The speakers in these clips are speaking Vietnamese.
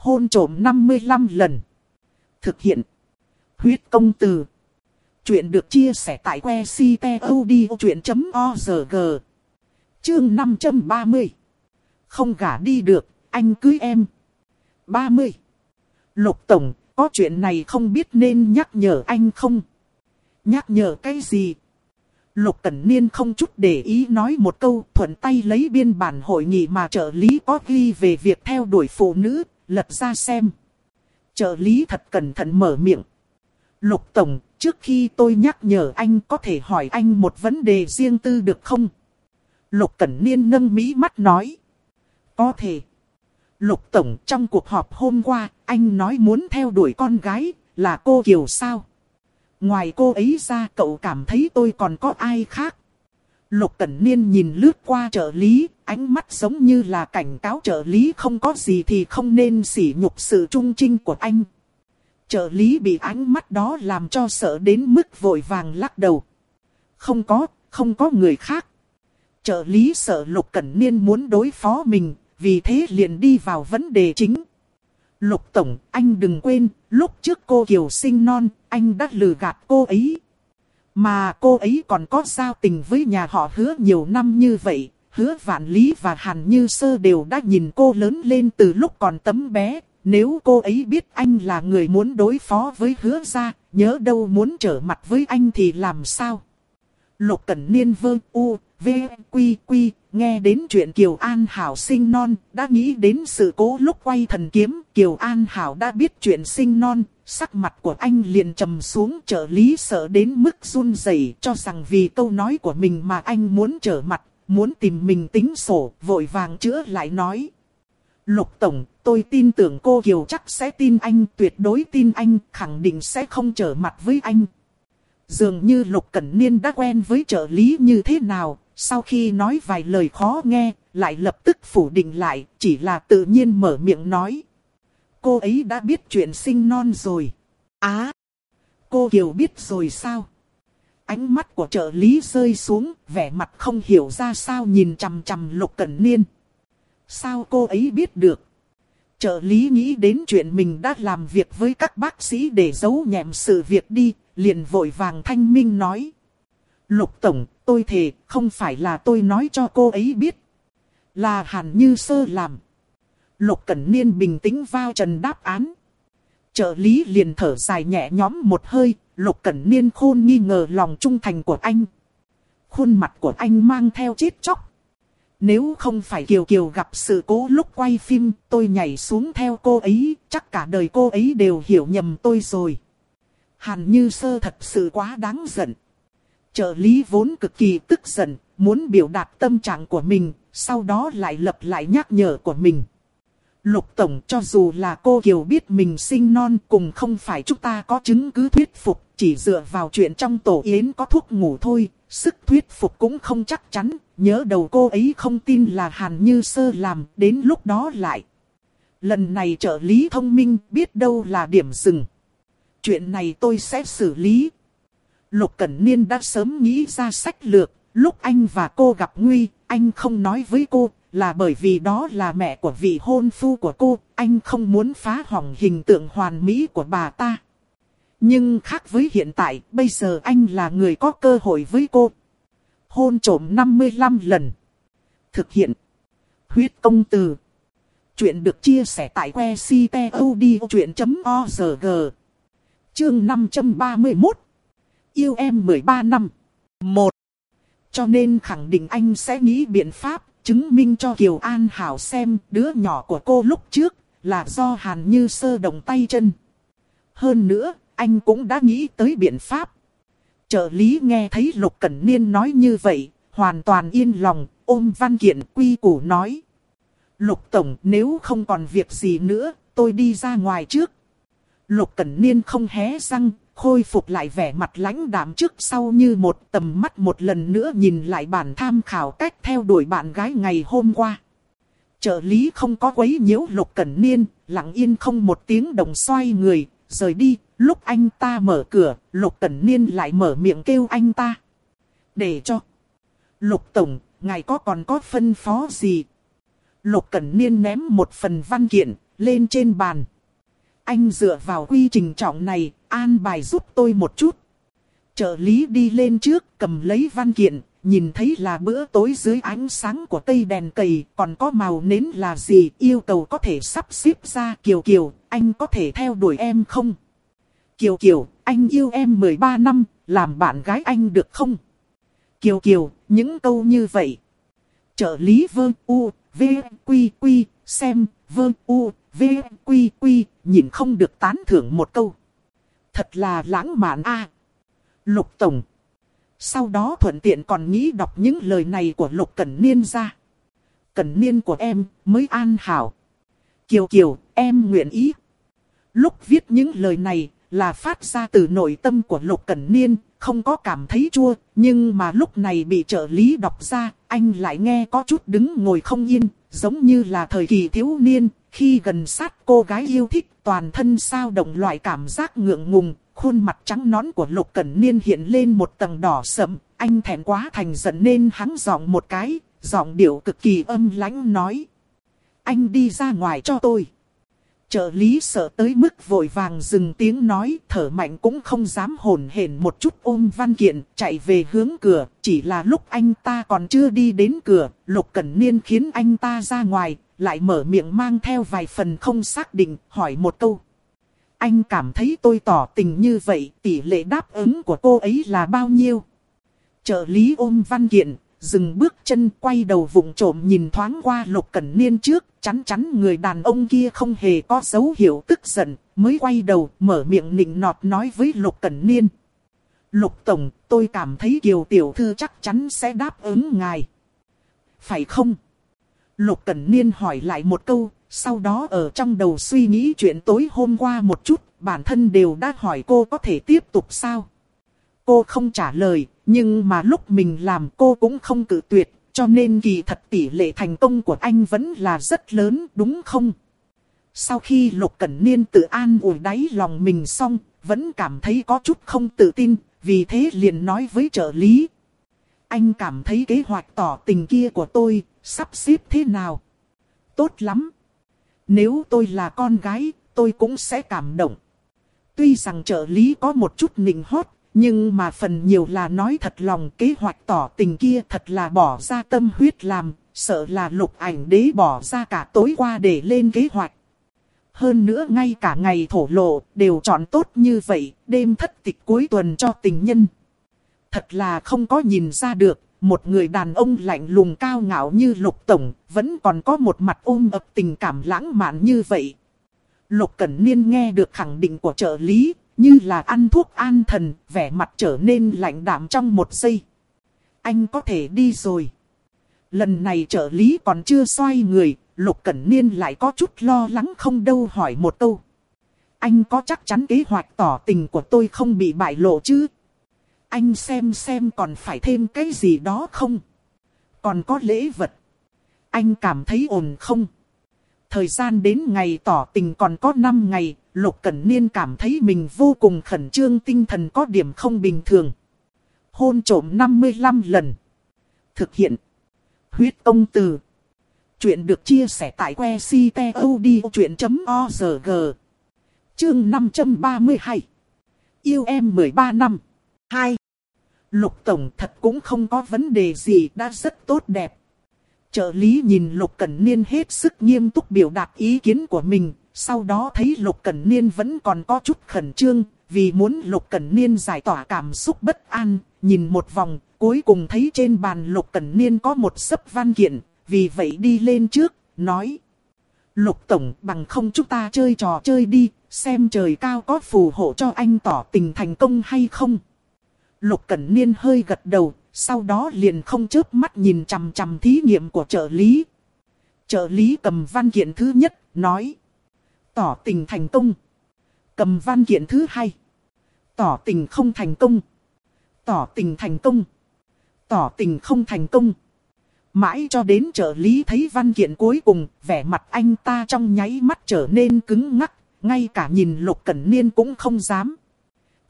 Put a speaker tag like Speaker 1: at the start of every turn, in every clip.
Speaker 1: hôn trộm 55 lần. Thực hiện. Huyết công từ. Chuyện được chia sẻ tại que ctod.org. Chương 530. Không gả đi được, anh cưới em. 30. Lục Tổng, có chuyện này không biết nên nhắc nhở anh không? Nhắc nhở cái gì? Lục Cẩn Niên không chút để ý nói một câu thuận tay lấy biên bản hội nghị mà trợ lý có ghi về việc theo đuổi phụ nữ, lật ra xem. Trợ lý thật cẩn thận mở miệng. Lục Tổng, trước khi tôi nhắc nhở anh có thể hỏi anh một vấn đề riêng tư được không? Lục Cẩn Niên nâng mỹ mắt nói. Có thể. Lục Tổng trong cuộc họp hôm qua, anh nói muốn theo đuổi con gái, là cô Kiều sao? Ngoài cô ấy ra cậu cảm thấy tôi còn có ai khác? Lục Cẩn Niên nhìn lướt qua trợ lý, ánh mắt giống như là cảnh cáo trợ lý không có gì thì không nên sỉ nhục sự trung trinh của anh. Trợ lý bị ánh mắt đó làm cho sợ đến mức vội vàng lắc đầu. Không có, không có người khác. Trợ lý sợ Lục Cẩn Niên muốn đối phó mình, vì thế liền đi vào vấn đề chính. Lục Tổng, anh đừng quên, lúc trước cô Kiều sinh non, anh đã lừa gạt cô ấy. Mà cô ấy còn có giao tình với nhà họ hứa nhiều năm như vậy. Hứa Vạn Lý và Hàn Như Sơ đều đã nhìn cô lớn lên từ lúc còn tấm bé. Nếu cô ấy biết anh là người muốn đối phó với hứa ra, nhớ đâu muốn trở mặt với anh thì làm sao? Lục Cẩn Niên vơ u, v, quy quy, nghe đến chuyện Kiều An Hảo sinh non, đã nghĩ đến sự cố lúc quay thần kiếm. Kiều An Hảo đã biết chuyện sinh non, sắc mặt của anh liền trầm xuống trợ lý sợ đến mức run rẩy cho rằng vì câu nói của mình mà anh muốn trở mặt, muốn tìm mình tính sổ, vội vàng chữa lại nói. Lục Tổng, tôi tin tưởng cô Kiều chắc sẽ tin anh, tuyệt đối tin anh, khẳng định sẽ không trở mặt với anh. Dường như Lục Cẩn Niên đã quen với trợ lý như thế nào, sau khi nói vài lời khó nghe, lại lập tức phủ định lại, chỉ là tự nhiên mở miệng nói. Cô ấy đã biết chuyện sinh non rồi. Á! cô Kiều biết rồi sao? Ánh mắt của trợ lý rơi xuống, vẻ mặt không hiểu ra sao nhìn chằm chằm Lục Cẩn Niên. Sao cô ấy biết được? Trợ lý nghĩ đến chuyện mình đã làm việc với các bác sĩ để giấu nhẹm sự việc đi, liền vội vàng thanh minh nói. Lục Tổng, tôi thề, không phải là tôi nói cho cô ấy biết. Là Hàn Như Sơ làm. Lục Cẩn Niên bình tĩnh vào trần đáp án. Trợ lý liền thở dài nhẹ nhõm một hơi, Lục Cẩn Niên khôn nghi ngờ lòng trung thành của anh. Khuôn mặt của anh mang theo chết chóc. Nếu không phải Kiều Kiều gặp sự cố lúc quay phim, tôi nhảy xuống theo cô ấy, chắc cả đời cô ấy đều hiểu nhầm tôi rồi. Hàn Như Sơ thật sự quá đáng giận. Trợ lý vốn cực kỳ tức giận, muốn biểu đạt tâm trạng của mình, sau đó lại lập lại nhắc nhở của mình. Lục Tổng cho dù là cô Kiều biết mình sinh non cùng không phải chúng ta có chứng cứ thuyết phục, chỉ dựa vào chuyện trong tổ yến có thuốc ngủ thôi, sức thuyết phục cũng không chắc chắn, nhớ đầu cô ấy không tin là Hàn Như Sơ làm, đến lúc đó lại. Lần này trợ lý thông minh biết đâu là điểm dừng. Chuyện này tôi sẽ xử lý. Lục Cẩn Niên đã sớm nghĩ ra sách lược, lúc anh và cô gặp nguy, anh không nói với cô, là bởi vì đó là mẹ của vị hôn phu của cô, anh không muốn phá hỏng hình tượng hoàn mỹ của bà ta. Nhưng khác với hiện tại, bây giờ anh là người có cơ hội với cô. Hôn trổm 55 lần. Thực hiện. Huyết công từ. Chuyện được chia sẻ tại que ctod.org. Chương 531. Yêu em 13 năm. một Cho nên khẳng định anh sẽ nghĩ biện pháp chứng minh cho Kiều An Hảo xem đứa nhỏ của cô lúc trước là do Hàn Như Sơ động tay chân. Hơn nữa, anh cũng đã nghĩ tới biện pháp. Trợ lý nghe thấy Lục Cẩn Niên nói như vậy, hoàn toàn yên lòng, ôm văn kiện quy củ nói. Lục Tổng nếu không còn việc gì nữa, tôi đi ra ngoài trước. Lục Cẩn Niên không hé răng, khôi phục lại vẻ mặt lãnh đạm trước sau như một tầm mắt một lần nữa nhìn lại bản tham khảo cách theo đuổi bạn gái ngày hôm qua. Trợ lý không có quấy nhiễu Lục Cẩn Niên, lặng yên không một tiếng đồng xoay người, rời đi, lúc anh ta mở cửa, Lục Cẩn Niên lại mở miệng kêu anh ta. Để cho. Lục Tổng, ngài có còn có phân phó gì? Lục Cẩn Niên ném một phần văn kiện, lên trên bàn. Anh dựa vào quy trình trọng này, an bài giúp tôi một chút. Trợ lý đi lên trước, cầm lấy văn kiện, nhìn thấy là bữa tối dưới ánh sáng của cây đèn cầy, còn có màu nến là gì, yêu cầu có thể sắp xếp ra Kiều Kiều, anh có thể theo đuổi em không? Kiều Kiều, anh yêu em 13 năm, làm bạn gái anh được không? Kiều Kiều, những câu như vậy. Trợ lý vơ u, v, quy quy, xem, vơ u, v, quy quy, nhìn không được tán thưởng một câu. Thật là lãng mạn a Lục Tổng. Sau đó thuận tiện còn nghĩ đọc những lời này của Lục Cẩn Niên ra. Cẩn Niên của em mới an hảo. Kiều Kiều, em nguyện ý. Lúc viết những lời này là phát ra từ nội tâm của Lục Cẩn Niên, không có cảm thấy chua, nhưng mà lúc này bị trợ lý đọc ra, anh lại nghe có chút đứng ngồi không yên, giống như là thời kỳ thiếu niên, khi gần sát cô gái yêu thích toàn thân sao động loại cảm giác ngượng ngùng, khuôn mặt trắng nón của Lục Cẩn Niên hiện lên một tầng đỏ sậm, anh thẹn quá thành giận nên hắng giọng một cái, giọng điệu cực kỳ âm lãnh nói. Anh đi ra ngoài cho tôi. Trợ lý sợ tới mức vội vàng dừng tiếng nói, thở mạnh cũng không dám hồn hển một chút ôm văn kiện, chạy về hướng cửa, chỉ là lúc anh ta còn chưa đi đến cửa, Lục Cẩn Niên khiến anh ta ra ngoài, lại mở miệng mang theo vài phần không xác định, hỏi một câu. Anh cảm thấy tôi tỏ tình như vậy, tỷ lệ đáp ứng của cô ấy là bao nhiêu? Trợ lý ôm văn kiện, dừng bước chân quay đầu vụng trộm nhìn thoáng qua Lục Cẩn Niên trước, chắn chắn người đàn ông kia không hề có dấu hiệu tức giận, mới quay đầu mở miệng nịnh nọt nói với Lục Cẩn Niên. Lục Tổng, tôi cảm thấy Kiều Tiểu Thư chắc chắn sẽ đáp ứng ngài. Phải không? Lục Cẩn Niên hỏi lại một câu, sau đó ở trong đầu suy nghĩ chuyện tối hôm qua một chút, bản thân đều đã hỏi cô có thể tiếp tục sao? Cô không trả lời, nhưng mà lúc mình làm cô cũng không cự tuyệt, cho nên kỳ thật tỷ lệ thành công của anh vẫn là rất lớn, đúng không? Sau khi Lục Cẩn Niên tự an ủi đáy lòng mình xong, vẫn cảm thấy có chút không tự tin, vì thế liền nói với trợ lý. Anh cảm thấy kế hoạch tỏ tình kia của tôi, sắp xếp thế nào? Tốt lắm. Nếu tôi là con gái, tôi cũng sẽ cảm động. Tuy rằng trợ lý có một chút nịnh hót, nhưng mà phần nhiều là nói thật lòng kế hoạch tỏ tình kia thật là bỏ ra tâm huyết làm, sợ là lục ảnh đế bỏ ra cả tối qua để lên kế hoạch. Hơn nữa ngay cả ngày thổ lộ đều chọn tốt như vậy, đêm thất tịch cuối tuần cho tình nhân. Thật là không có nhìn ra được, một người đàn ông lạnh lùng cao ngạo như lục tổng, vẫn còn có một mặt ôm ập tình cảm lãng mạn như vậy. Lục Cẩn Niên nghe được khẳng định của trợ lý, như là ăn thuốc an thần, vẻ mặt trở nên lạnh đạm trong một giây. Anh có thể đi rồi. Lần này trợ lý còn chưa xoay người, Lục Cẩn Niên lại có chút lo lắng không đâu hỏi một câu. Anh có chắc chắn kế hoạch tỏ tình của tôi không bị bại lộ chứ? Anh xem xem còn phải thêm cái gì đó không? Còn có lễ vật. Anh cảm thấy ổn không? Thời gian đến ngày tỏ tình còn có 5 ngày, Lục Cẩn Niên cảm thấy mình vô cùng khẩn trương tinh thần có điểm không bình thường. Hôn trổm 55 lần. Thực hiện. Huyết công từ. Chuyện được chia sẻ tại que ctod.org. Chương 532. Yêu em 13 năm. 2. Lục Tổng thật cũng không có vấn đề gì đã rất tốt đẹp. Trợ lý nhìn Lục Cẩn Niên hết sức nghiêm túc biểu đạt ý kiến của mình, sau đó thấy Lục Cẩn Niên vẫn còn có chút khẩn trương, vì muốn Lục Cẩn Niên giải tỏa cảm xúc bất an, nhìn một vòng, cuối cùng thấy trên bàn Lục Cẩn Niên có một sấp văn kiện, vì vậy đi lên trước, nói. Lục Tổng bằng không chúng ta chơi trò chơi đi, xem trời cao có phù hộ cho anh tỏ tình thành công hay không. Lục Cẩn Niên hơi gật đầu, sau đó liền không chớp mắt nhìn chằm chằm thí nghiệm của trợ lý. Trợ lý cầm văn kiện thứ nhất, nói. Tỏ tình thành công. Cầm văn kiện thứ hai. Tỏ tình không thành công. Tỏ tình thành công. Tỏ tình không thành công. Mãi cho đến trợ lý thấy văn kiện cuối cùng, vẻ mặt anh ta trong nháy mắt trở nên cứng ngắc, ngay cả nhìn Lục Cẩn Niên cũng không dám.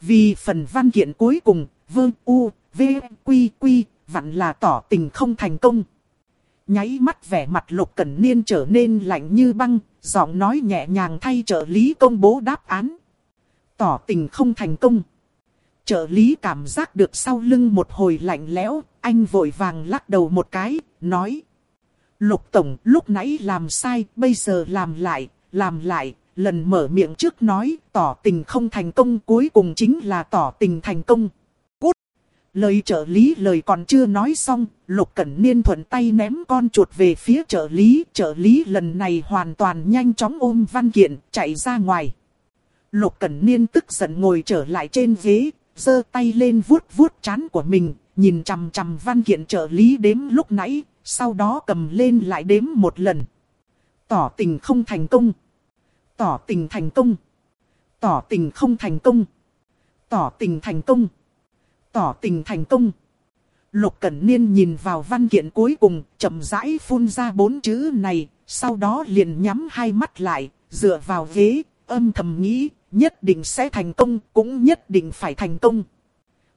Speaker 1: Vì phần văn kiện cuối cùng, vương u, v, quy quy, vặn là tỏ tình không thành công. nháy mắt vẻ mặt Lục Cẩn Niên trở nên lạnh như băng, giọng nói nhẹ nhàng thay trợ lý công bố đáp án. Tỏ tình không thành công. Trợ lý cảm giác được sau lưng một hồi lạnh lẽo, anh vội vàng lắc đầu một cái, nói. Lục Tổng lúc nãy làm sai, bây giờ làm lại, làm lại, lần mở miệng trước nói tỏ tình không thành công cuối cùng chính là tỏ tình thành công. Lời trợ lý lời còn chưa nói xong, Lục Cẩn Niên thuận tay ném con chuột về phía trợ lý. Trợ lý lần này hoàn toàn nhanh chóng ôm văn kiện, chạy ra ngoài. Lục Cẩn Niên tức giận ngồi trở lại trên ghế, giơ tay lên vuốt vuốt chán của mình, nhìn chằm chằm văn kiện trợ lý đếm lúc nãy, sau đó cầm lên lại đếm một lần. Tỏ tình không thành công. Tỏ tình thành công. Tỏ tình không thành công. Tỏ tình thành công. Tỏ tình thành công. Lục Cẩn Niên nhìn vào văn kiện cuối cùng, chậm rãi phun ra bốn chữ này, sau đó liền nhắm hai mắt lại, dựa vào ghế, âm thầm nghĩ, nhất định sẽ thành công, cũng nhất định phải thành công.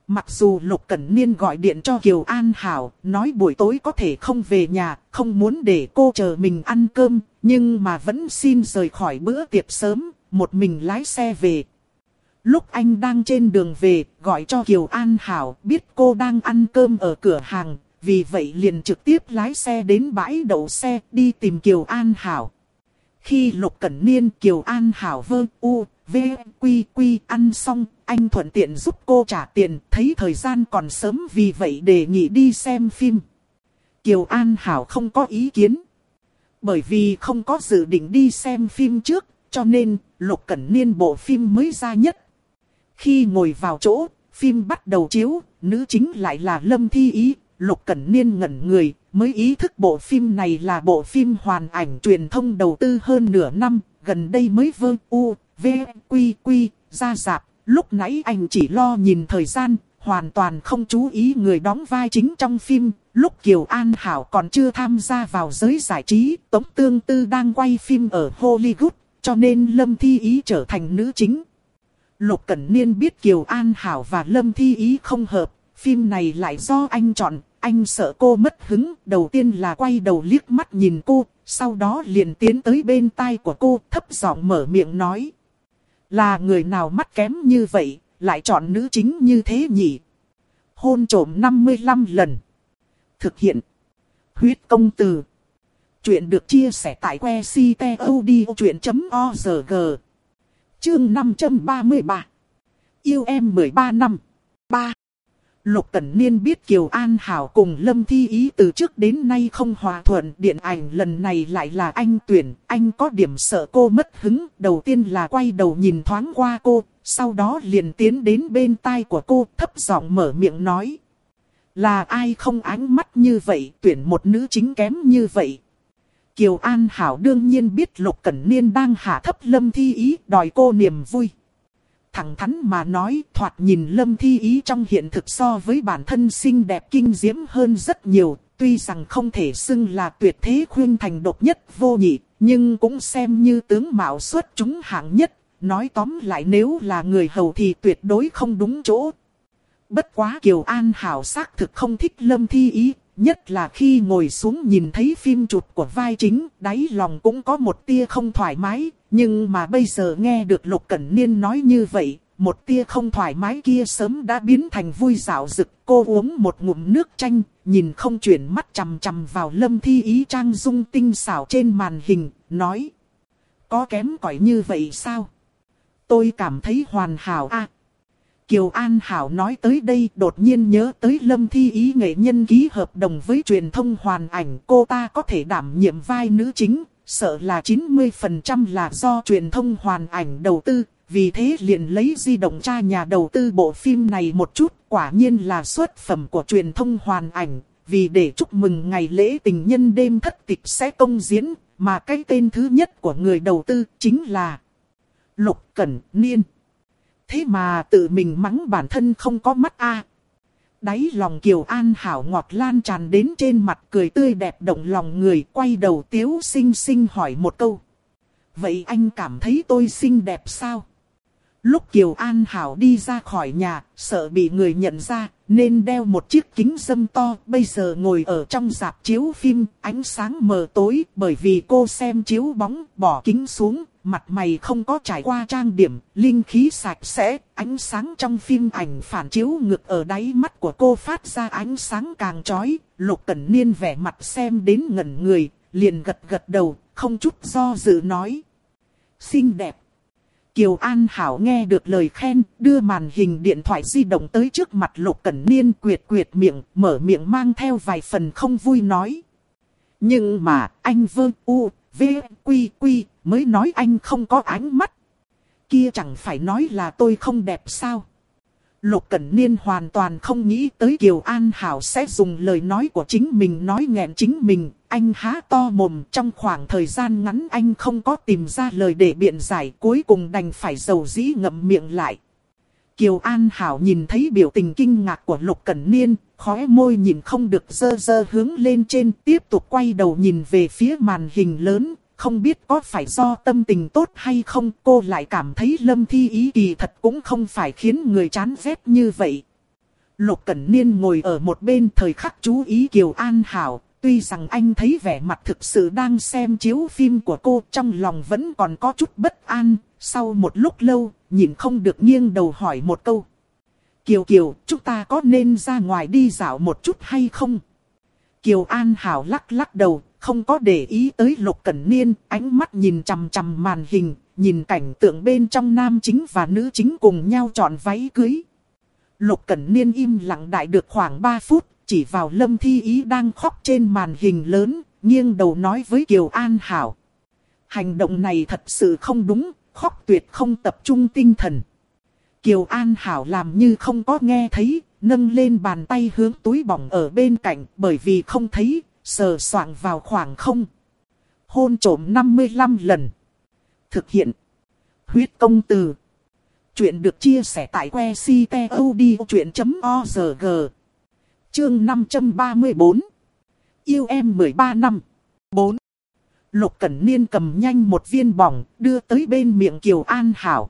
Speaker 1: Mặc dù Lục Cẩn Niên gọi điện cho Kiều An Hảo, nói buổi tối có thể không về nhà, không muốn để cô chờ mình ăn cơm, nhưng mà vẫn xin rời khỏi bữa tiệc sớm, một mình lái xe về. Lúc anh đang trên đường về, gọi cho Kiều An Hảo, biết cô đang ăn cơm ở cửa hàng, vì vậy liền trực tiếp lái xe đến bãi đậu xe, đi tìm Kiều An Hảo. Khi Lục Cẩn Niên Kiều An Hảo vơ u, v, quy quy ăn xong, anh thuận tiện giúp cô trả tiền, thấy thời gian còn sớm vì vậy đề nghị đi xem phim. Kiều An Hảo không có ý kiến. Bởi vì không có dự định đi xem phim trước, cho nên Lục Cẩn Niên bộ phim mới ra nhất. Khi ngồi vào chỗ, phim bắt đầu chiếu, nữ chính lại là Lâm Thi Ý, Lục Cẩn Niên ngẩn người, mới ý thức bộ phim này là bộ phim hoàn ảnh truyền thông đầu tư hơn nửa năm, gần đây mới vơ u, v, quy quy, ra dạp, lúc nãy anh chỉ lo nhìn thời gian, hoàn toàn không chú ý người đóng vai chính trong phim. Lúc Kiều An Hảo còn chưa tham gia vào giới giải trí, Tống Tương Tư đang quay phim ở Hollywood, cho nên Lâm Thi Ý trở thành nữ chính. Lục Cẩn Niên biết Kiều An Hảo và Lâm Thi Ý không hợp, phim này lại do anh chọn, anh sợ cô mất hứng, đầu tiên là quay đầu liếc mắt nhìn cô, sau đó liền tiến tới bên tai của cô, thấp giọng mở miệng nói. Là người nào mắt kém như vậy, lại chọn nữ chính như thế nhỉ? Hôn trổm 55 lần. Thực hiện. Huyết công từ. Chuyện được chia sẻ tại que ctod.org. Chương 533. Yêu em 13 năm. 3. Lục Cẩn Niên biết Kiều An Hảo cùng Lâm Thi Ý từ trước đến nay không hòa thuận. Điện ảnh lần này lại là anh tuyển. Anh có điểm sợ cô mất hứng. Đầu tiên là quay đầu nhìn thoáng qua cô. Sau đó liền tiến đến bên tai của cô, thấp giọng mở miệng nói. Là ai không ánh mắt như vậy, tuyển một nữ chính kém như vậy. Kiều An Hảo đương nhiên biết Lục Cẩn Niên đang hạ thấp Lâm Thi Ý đòi cô niềm vui thẳng thắn mà nói thoạt nhìn lâm thi ý trong hiện thực so với bản thân xinh đẹp kinh diễm hơn rất nhiều. Tuy rằng không thể xưng là tuyệt thế khuyên thành độc nhất vô nhị, nhưng cũng xem như tướng mạo xuất chúng hạng nhất. Nói tóm lại nếu là người hầu thì tuyệt đối không đúng chỗ. Bất quá Kiều An Hảo xác thực không thích lâm thi ý, nhất là khi ngồi xuống nhìn thấy phim chụp của vai chính, đáy lòng cũng có một tia không thoải mái, nhưng mà bây giờ nghe được Lục Cẩn Niên nói như vậy, một tia không thoải mái kia sớm đã biến thành vui dạo rực. Cô uống một ngụm nước chanh, nhìn không chuyển mắt chằm chằm vào lâm thi ý trang dung tinh xảo trên màn hình, nói. Có kém cỏi như vậy sao? Tôi cảm thấy hoàn hảo a. Kiều An Hảo nói tới đây đột nhiên nhớ tới Lâm Thi Ý nghệ nhân ký hợp đồng với truyền thông hoàn ảnh cô ta có thể đảm nhiệm vai nữ chính, sợ là 90% là do truyền thông hoàn ảnh đầu tư, vì thế liền lấy di động tra nhà đầu tư bộ phim này một chút, quả nhiên là xuất phẩm của truyền thông hoàn ảnh, vì để chúc mừng ngày lễ tình nhân đêm thất tịch sẽ công diễn, mà cái tên thứ nhất của người đầu tư chính là Lục Cẩn Niên. Thế mà tự mình mắng bản thân không có mắt a đáy lòng Kiều An Hảo ngọt lan tràn đến trên mặt cười tươi đẹp động lòng người quay đầu tiếu xinh xinh hỏi một câu. Vậy anh cảm thấy tôi xinh đẹp sao? Lúc Kiều An Hảo đi ra khỏi nhà, sợ bị người nhận ra, nên đeo một chiếc kính dâm to. Bây giờ ngồi ở trong dạp chiếu phim, ánh sáng mờ tối bởi vì cô xem chiếu bóng, bỏ kính xuống, mặt mày không có trải qua trang điểm, linh khí sạch sẽ, ánh sáng trong phim ảnh phản chiếu ngược ở đáy mắt của cô phát ra ánh sáng càng chói, Lục Cẩn Niên vẻ mặt xem đến ngẩn người, liền gật gật đầu, không chút do dự nói. Xinh đẹp. Kiều An Hảo nghe được lời khen, đưa màn hình điện thoại di động tới trước mặt Lục Cẩn Niên quyệt quyệt miệng, mở miệng mang theo vài phần không vui nói. Nhưng mà, anh Vương u, v, quy quy, mới nói anh không có ánh mắt. Kia chẳng phải nói là tôi không đẹp sao? Lục Cẩn Niên hoàn toàn không nghĩ tới Kiều An Hảo sẽ dùng lời nói của chính mình nói nghẹn chính mình. Anh há to mồm trong khoảng thời gian ngắn anh không có tìm ra lời để biện giải cuối cùng đành phải dầu dĩ ngậm miệng lại. Kiều An Hảo nhìn thấy biểu tình kinh ngạc của Lục Cẩn Niên, khóe môi nhìn không được dơ dơ hướng lên trên tiếp tục quay đầu nhìn về phía màn hình lớn, không biết có phải do tâm tình tốt hay không cô lại cảm thấy lâm thi ý kỳ thật cũng không phải khiến người chán ghét như vậy. Lục Cẩn Niên ngồi ở một bên thời khắc chú ý Kiều An Hảo, tuy rằng anh thấy vẻ mặt thực sự đang xem chiếu phim của cô trong lòng vẫn còn có chút bất an, sau một lúc lâu, nhìn không được nghiêng đầu hỏi một câu. Kiều Kiều, chúng ta có nên ra ngoài đi dạo một chút hay không? Kiều An Hảo lắc lắc đầu, không có để ý tới Lục Cẩn Niên, ánh mắt nhìn chằm chằm màn hình, nhìn cảnh tượng bên trong nam chính và nữ chính cùng nhau chọn váy cưới. Lục Cẩn Niên im lặng đại được khoảng 3 phút, chỉ vào Lâm Thi Ý đang khóc trên màn hình lớn, nghiêng đầu nói với Kiều An Hảo. Hành động này thật sự không đúng, khóc tuyệt không tập trung tinh thần. Kiều An Hảo làm như không có nghe thấy, nâng lên bàn tay hướng túi bỏng ở bên cạnh bởi vì không thấy, sờ soạng vào khoảng không. Hôn trổm 55 lần. Thực hiện. Huyết công từ. Chuyện được chia sẻ tại que ctod.org. Chương 534. Yêu em 13 năm. 4. Lục Cẩn Niên cầm nhanh một viên bỏng, đưa tới bên miệng Kiều An Hảo.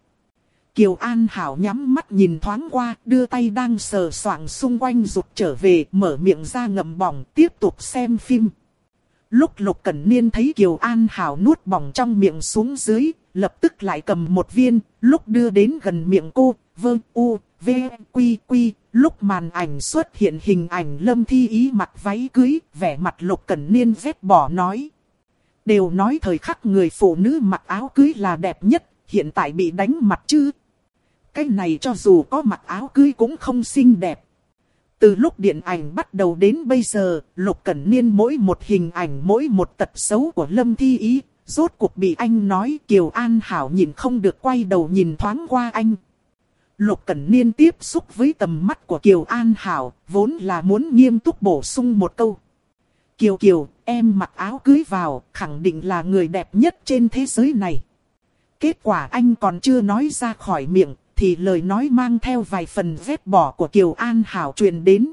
Speaker 1: Kiều An Hảo nhắm mắt nhìn thoáng qua, đưa tay đang sờ soạng xung quanh rụt trở về, mở miệng ra ngậm bỏng, tiếp tục xem phim. Lúc Lục Cẩn Niên thấy Kiều An Hảo nuốt bỏng trong miệng xuống dưới, lập tức lại cầm một viên, lúc đưa đến gần miệng cô, vơ u, v, quy quy, lúc màn ảnh xuất hiện hình ảnh lâm thi ý mặc váy cưới, vẻ mặt Lục Cẩn Niên vết bỏ nói. Đều nói thời khắc người phụ nữ mặc áo cưới là đẹp nhất, hiện tại bị đánh mặt chứ, cái này cho dù có mặc áo cưới cũng không xinh đẹp. Từ lúc điện ảnh bắt đầu đến bây giờ, Lục Cẩn Niên mỗi một hình ảnh mỗi một tật xấu của Lâm Thi Ý, rốt cuộc bị anh nói Kiều An Hảo nhìn không được quay đầu nhìn thoáng qua anh. Lục Cẩn Niên tiếp xúc với tầm mắt của Kiều An Hảo, vốn là muốn nghiêm túc bổ sung một câu. Kiều Kiều, em mặc áo cưới vào, khẳng định là người đẹp nhất trên thế giới này. Kết quả anh còn chưa nói ra khỏi miệng, thì lời nói mang theo vài phần vết bỏ của Kiều An Hảo truyền đến.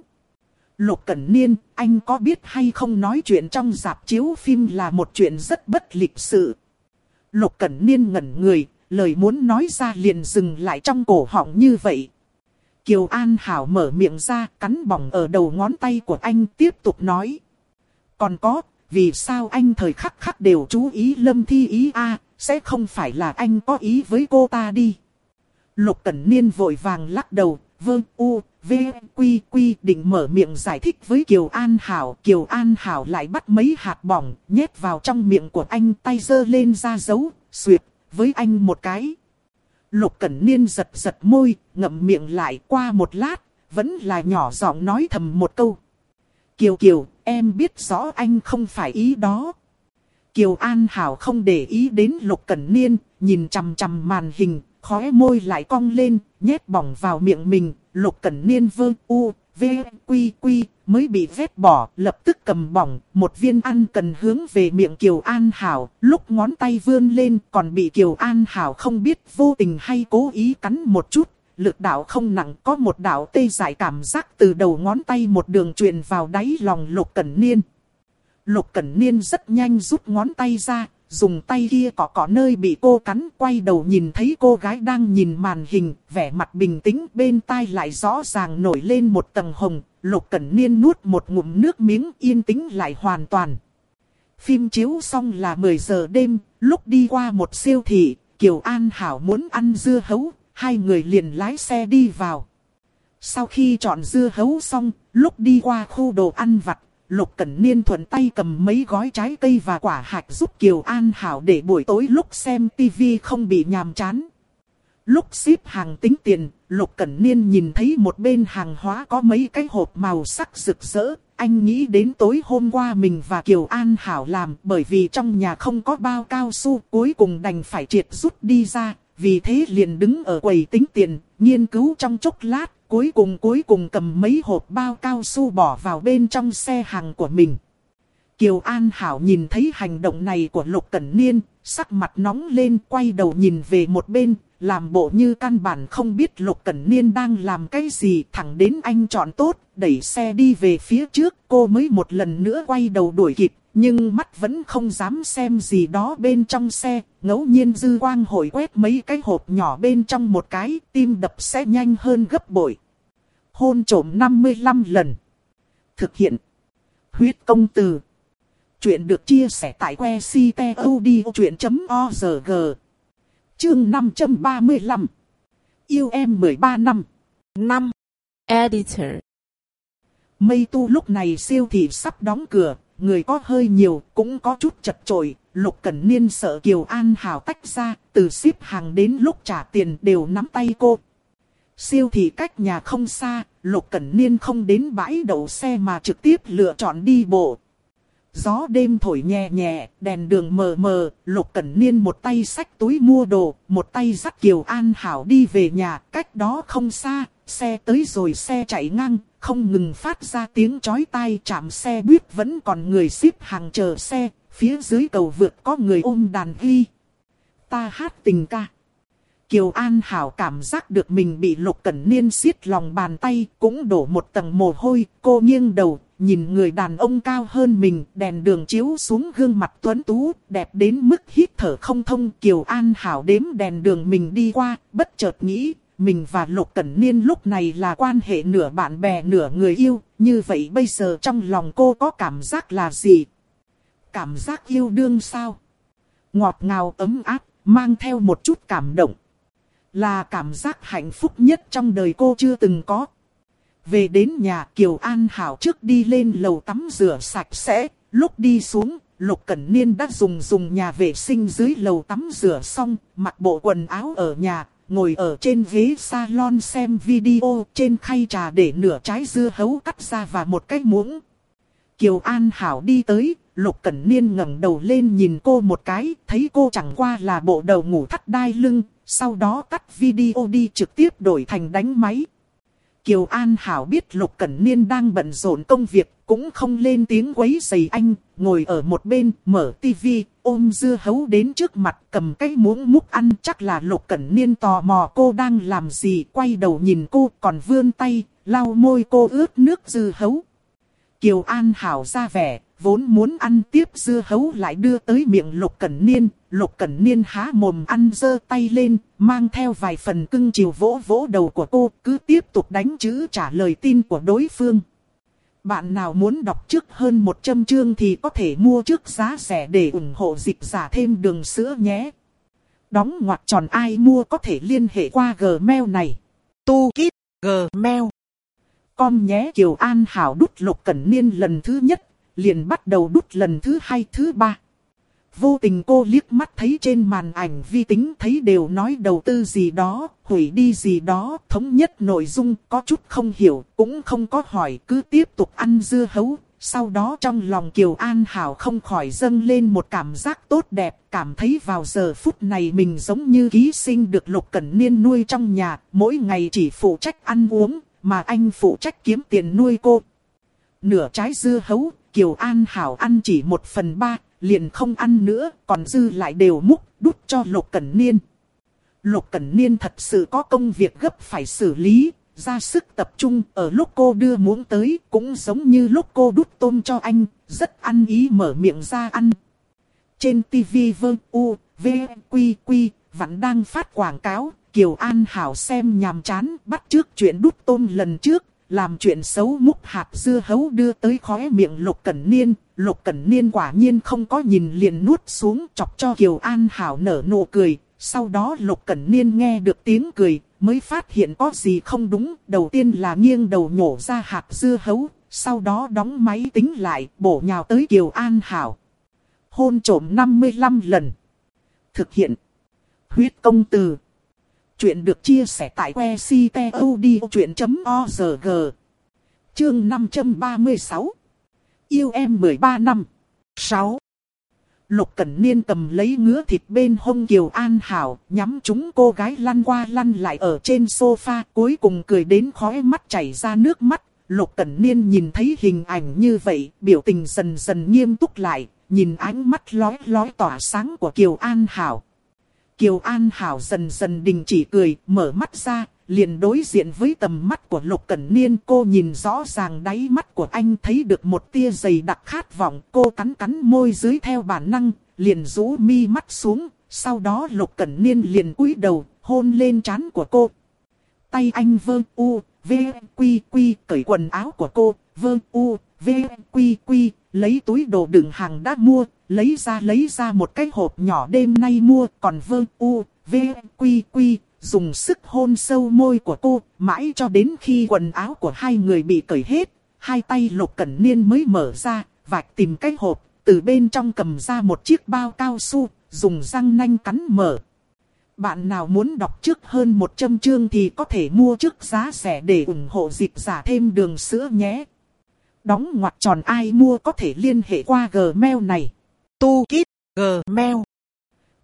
Speaker 1: Lục Cẩn Niên, anh có biết hay không nói chuyện trong dạp chiếu phim là một chuyện rất bất lịch sự. Lục Cẩn Niên ngẩn người, lời muốn nói ra liền dừng lại trong cổ họng như vậy. Kiều An Hảo mở miệng ra, cắn bỏng ở đầu ngón tay của anh tiếp tục nói. Còn có, vì sao anh thời khắc khắc đều chú ý lâm thi ý a sẽ không phải là anh có ý với cô ta đi. Lục Cẩn Niên vội vàng lắc đầu, vương u, v, quy quy định mở miệng giải thích với Kiều An Hảo. Kiều An Hảo lại bắt mấy hạt bỏng, nhét vào trong miệng của anh tay dơ lên ra dấu, suyệt, với anh một cái. Lục Cẩn Niên giật giật môi, ngậm miệng lại qua một lát, vẫn là nhỏ giọng nói thầm một câu. Kiều Kiều, em biết rõ anh không phải ý đó. Kiều An Hảo không để ý đến Lục Cẩn Niên, nhìn chằm chằm màn hình, khóe môi lại cong lên, nhét bỏng vào miệng mình, lục cẩn niên vơ u, v, quy quy, mới bị vết bỏ, lập tức cầm bỏng, một viên ăn cần hướng về miệng Kiều An Hảo, lúc ngón tay vươn lên còn bị Kiều An Hảo không biết vô tình hay cố ý cắn một chút. Lực đạo không nặng có một đạo tê giải cảm giác từ đầu ngón tay một đường truyền vào đáy lòng lục cẩn niên. Lục cẩn niên rất nhanh rút ngón tay ra, dùng tay kia cọ cọ nơi bị cô cắn, quay đầu nhìn thấy cô gái đang nhìn màn hình, vẻ mặt bình tĩnh, bên tai lại rõ ràng nổi lên một tầng hồng, Lục Cẩn Niên nuốt một ngụm nước miếng yên tĩnh lại hoàn toàn. Phim chiếu xong là 10 giờ đêm, lúc đi qua một siêu thị, Kiều An Hảo muốn ăn dưa hấu, hai người liền lái xe đi vào. Sau khi chọn dưa hấu xong, lúc đi qua khu đồ ăn vặt, Lục Cẩn Niên thuận tay cầm mấy gói trái cây và quả hạch giúp Kiều An Hảo để buổi tối lúc xem tivi không bị nhàm chán. Lúc xếp hàng tính tiền, Lục Cẩn Niên nhìn thấy một bên hàng hóa có mấy cái hộp màu sắc rực rỡ. Anh nghĩ đến tối hôm qua mình và Kiều An Hảo làm bởi vì trong nhà không có bao cao su cuối cùng đành phải triệt rút đi ra. Vì thế liền đứng ở quầy tính tiền, nghiên cứu trong chốc lát, cuối cùng cuối cùng cầm mấy hộp bao cao su bỏ vào bên trong xe hàng của mình. Kiều An Hảo nhìn thấy hành động này của Lục Cẩn Niên, sắc mặt nóng lên quay đầu nhìn về một bên, làm bộ như căn bản không biết Lục Cẩn Niên đang làm cái gì thẳng đến anh chọn tốt, đẩy xe đi về phía trước, cô mới một lần nữa quay đầu đuổi kịp, nhưng mắt vẫn không dám xem gì đó bên trong xe, ngẫu nhiên dư quang hồi quét mấy cái hộp nhỏ bên trong một cái, tim đập sẽ nhanh hơn gấp bội. Hôn trổm 55 lần. Thực hiện. Huyết công từ. Chuyện được chia sẻ tại que ctod.org. Chương 535. Yêu em 13 năm.
Speaker 2: 5. Editor
Speaker 1: Mây tu lúc này siêu thị sắp đóng cửa, người có hơi nhiều, cũng có chút chật chội. Lục Cẩn Niên sợ Kiều An Hảo tách ra, từ ship hàng đến lúc trả tiền đều nắm tay cô. Siêu thị cách nhà không xa, Lục Cẩn Niên không đến bãi đậu xe mà trực tiếp lựa chọn đi bộ. Gió đêm thổi nhẹ nhẹ, đèn đường mờ mờ, Lục Cẩn Niên một tay xách túi mua đồ, một tay dắt Kiều An Hảo đi về nhà, cách đó không xa, xe tới rồi xe chạy ngang, không ngừng phát ra tiếng chói tai chạm xe buýt vẫn còn người xếp hàng chờ xe, phía dưới cầu vượt có người ôm đàn ghi. Ta hát tình ca. Kiều An Hảo cảm giác được mình bị Lục Cẩn Niên siết lòng bàn tay, cũng đổ một tầng mồ hôi, cô nghiêng đầu, nhìn người đàn ông cao hơn mình, đèn đường chiếu xuống gương mặt tuấn tú, đẹp đến mức hít thở không thông. Kiều An Hảo đếm đèn đường mình đi qua, bất chợt nghĩ, mình và Lục Cẩn Niên lúc này là quan hệ nửa bạn bè nửa người yêu, như vậy bây giờ trong lòng cô có cảm giác là gì? Cảm giác yêu đương sao? Ngọt ngào ấm áp, mang theo một chút cảm động. Là cảm giác hạnh phúc nhất trong đời cô chưa từng có. Về đến nhà Kiều An Hảo trước đi lên lầu tắm rửa sạch sẽ, lúc đi xuống, Lục Cẩn Niên đã dùng dùng nhà vệ sinh dưới lầu tắm rửa xong, mặc bộ quần áo ở nhà, ngồi ở trên ghế salon xem video, trên khay trà để nửa trái dưa hấu cắt ra và một cái muỗng. Kiều An Hảo đi tới, Lục Cẩn Niên ngẩng đầu lên nhìn cô một cái, thấy cô chẳng qua là bộ đầu ngủ thắt đai lưng, sau đó tắt video đi trực tiếp đổi thành đánh máy. Kiều An Hảo biết Lục Cẩn Niên đang bận rộn công việc, cũng không lên tiếng quấy rầy anh, ngồi ở một bên, mở tivi, ôm dưa hấu đến trước mặt, cầm cái muỗng múc ăn. Chắc là Lục Cẩn Niên tò mò cô đang làm gì, quay đầu nhìn cô, còn vươn tay, lau môi cô ướt nước dưa hấu. Kiều An Hảo ra vẻ, vốn muốn ăn tiếp dưa hấu lại đưa tới miệng Lục Cẩn Niên. Lục Cẩn Niên há mồm ăn giơ tay lên, mang theo vài phần cưng chiều vỗ vỗ đầu của cô, cứ tiếp tục đánh chữ trả lời tin của đối phương. Bạn nào muốn đọc trước hơn 100 chương thì có thể mua trước giá rẻ để ủng hộ dịch giả thêm đường sữa nhé. Đóng ngoặc tròn ai mua có thể liên hệ qua Gmail này. Tu Kít Gmail. Com nhé Kiều An Hảo đút Lục Cẩn Niên lần thứ nhất liền bắt đầu đút lần thứ hai thứ ba. Vô tình cô liếc mắt thấy trên màn ảnh vi tính thấy đều nói đầu tư gì đó, hủy đi gì đó, thống nhất nội dung, có chút không hiểu, cũng không có hỏi, cứ tiếp tục ăn dưa hấu. Sau đó trong lòng Kiều An Hảo không khỏi dâng lên một cảm giác tốt đẹp, cảm thấy vào giờ phút này mình giống như ký sinh được Lục Cẩn Niên nuôi trong nhà, mỗi ngày chỉ phụ trách ăn uống, mà anh phụ trách kiếm tiền nuôi cô. Nửa trái dưa hấu, Kiều An Hảo ăn chỉ một phần ba, liền không ăn nữa, còn dư lại đều múc, đút cho Lục Cẩn Niên. Lục Cẩn Niên thật sự có công việc gấp phải xử lý, ra sức tập trung ở lúc cô đưa muỗng tới, cũng giống như lúc cô đút tôm cho anh, rất ăn ý mở miệng ra ăn. Trên TV Vương U, V, Quy, Quy, vẫn đang phát quảng cáo. Kiều An Hảo xem nhàm chán bắt trước chuyện đút tôm lần trước. Làm chuyện xấu múc hạt dưa hấu đưa tới khóe miệng Lục Cẩn Niên. Lục Cẩn Niên quả nhiên không có nhìn liền nuốt xuống chọc cho Kiều An Hảo nở nụ cười. Sau đó Lục Cẩn Niên nghe được tiếng cười, mới phát hiện có gì không đúng. Đầu tiên là nghiêng đầu nhổ ra hạt dưa hấu, sau đó đóng máy tính lại, bổ nhào tới Kiều An Hảo. Hôn trổm 55 lần. Thực hiện. Huyết công từ. Chuyện được chia sẻ tại que ctod.org. Chương 536. Yêu em 13 năm. 6. Lục Cẩn Niên cầm lấy ngứa thịt bên hông Kiều An Hảo, nhắm chúng cô gái lăn qua lăn lại ở trên sofa, cuối cùng cười đến khóe mắt chảy ra nước mắt. Lục Cẩn Niên nhìn thấy hình ảnh như vậy, biểu tình dần dần nghiêm túc lại, nhìn ánh mắt lói lói tỏa sáng của Kiều An Hảo. Kiều An Hảo dần dần đình chỉ cười, mở mắt ra, liền đối diện với tầm mắt của Lục Cẩn Niên. Cô nhìn rõ ràng đáy mắt của anh thấy được một tia dày đặc khát vọng. Cô cắn cắn môi dưới theo bản năng, liền rũ mi mắt xuống. Sau đó Lục Cẩn Niên liền cúi đầu, hôn lên trán của cô. Tay anh vơ u, v, quy quy, cởi quần áo của cô, vơ u, v, quy quy, lấy túi đồ đựng hàng đã mua, lấy ra lấy ra một cái hộp nhỏ đêm nay mua, còn vơ u, v, quy quy, dùng sức hôn sâu môi của cô, mãi cho đến khi quần áo của hai người bị cởi hết, hai tay lục cẩn niên mới mở ra, vạch tìm cái hộp, từ bên trong cầm ra một chiếc bao cao su, dùng răng nanh cắn mở. Bạn nào muốn đọc trước hơn 100 chương thì có thể mua trước giá rẻ để ủng hộ dịp giả thêm đường sữa nhé. Đóng ngoặc tròn ai mua có thể liên hệ qua Gmail này. Tu Kít, Gmail.